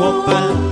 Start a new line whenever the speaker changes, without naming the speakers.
伙伴。